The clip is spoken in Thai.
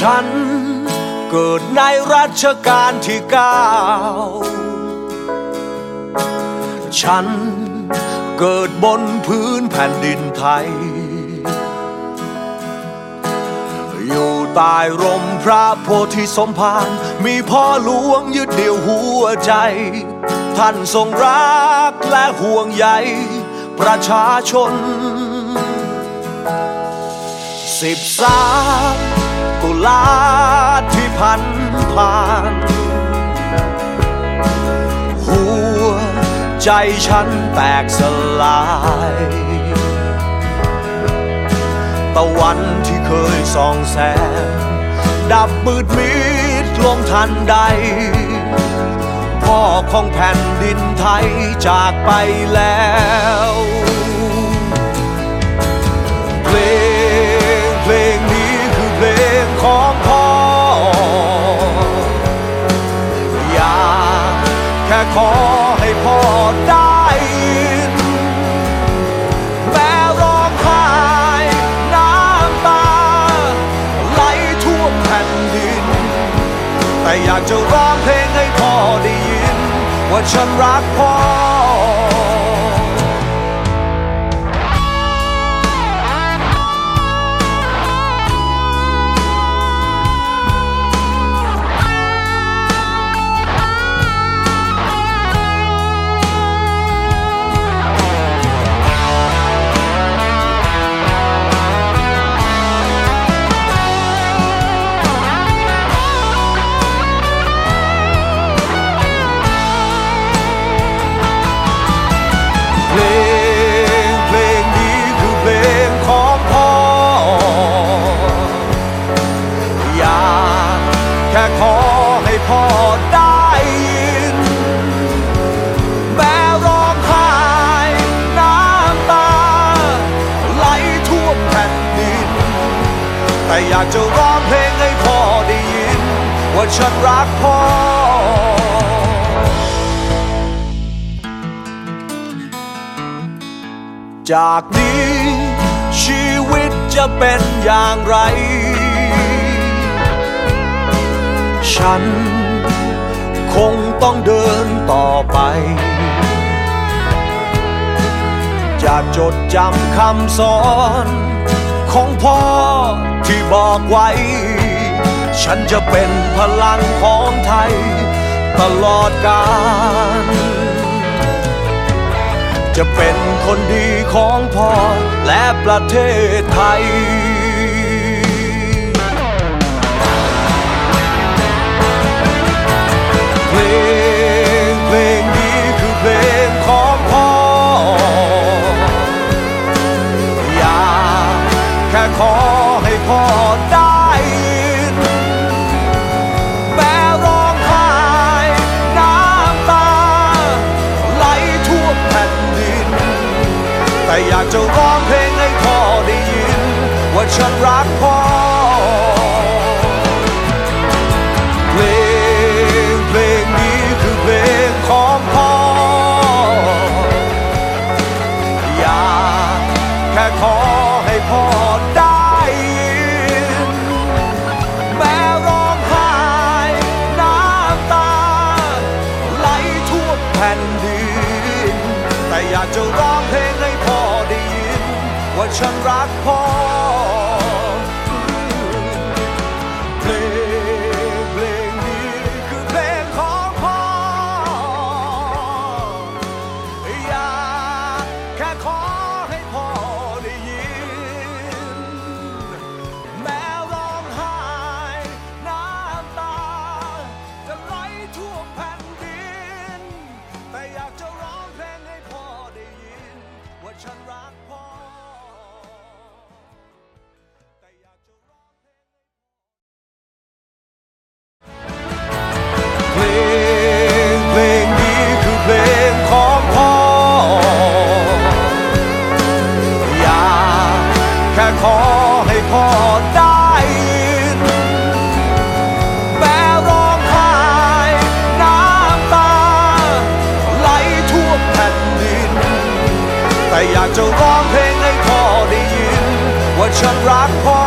ฉันเกิดในรัชกาลที่เก้าฉันเกิดบนพื้นแผ่นดินไทย อยู่ใต้ร่มพระโพธิสมภารมีพ่อหลวงยึดเดี่ยวหัวใจ ท่านทรงรักและห่วงใยประชาชนสิบสาม ลาที่พันผ่าน หัวใจฉันแตกสลายตะวันที่เคยส่องแสง ดับมืดมิดลงทันใด พ่อของแผ่นดินไทยจากไปแล้ว แค่ขอให้พ่อได้ยินแม้ร้องไห้น้ำตาไหลท่วมแผ่นดิน แต่อยากจะร้องเพลงให้พ่อได้ยิน ว่าฉันรักพ่อากจะร้องเพลงให้พ่อได้ยิน ว่าฉันรักพ่อ จากนี้ชีวิตจะเป็นอย่างไร ฉันคงต้องเดินต่อไปจะจดจำคำสอน ของพ่อที่บอกไว้ ฉันจะเป็นพลังของไทย ตลอดกาลจะเป็นคนดีของพ่อและประเทศไทย แต่อยากจะร้องเพลงให้พ่อได้ยิน ว่าฉันรักพ่อเพลงเพลงนี้คือเพลงของพ่อ อยากแค่ขอให้พ่อได้ยิน แม้ร้องไห้น้ำตา ไหลทั่วแผ่นดิน แต่อยากจะร้องเพลงให้ นว่าฉั พ่อได้ยินแม้ร้องไห้น้ำตา ไหลทั่วแผ่นดิน แต่อยากจะร้องเพลงให้พ่อได้ยิน ว่าฉันรักพ่อ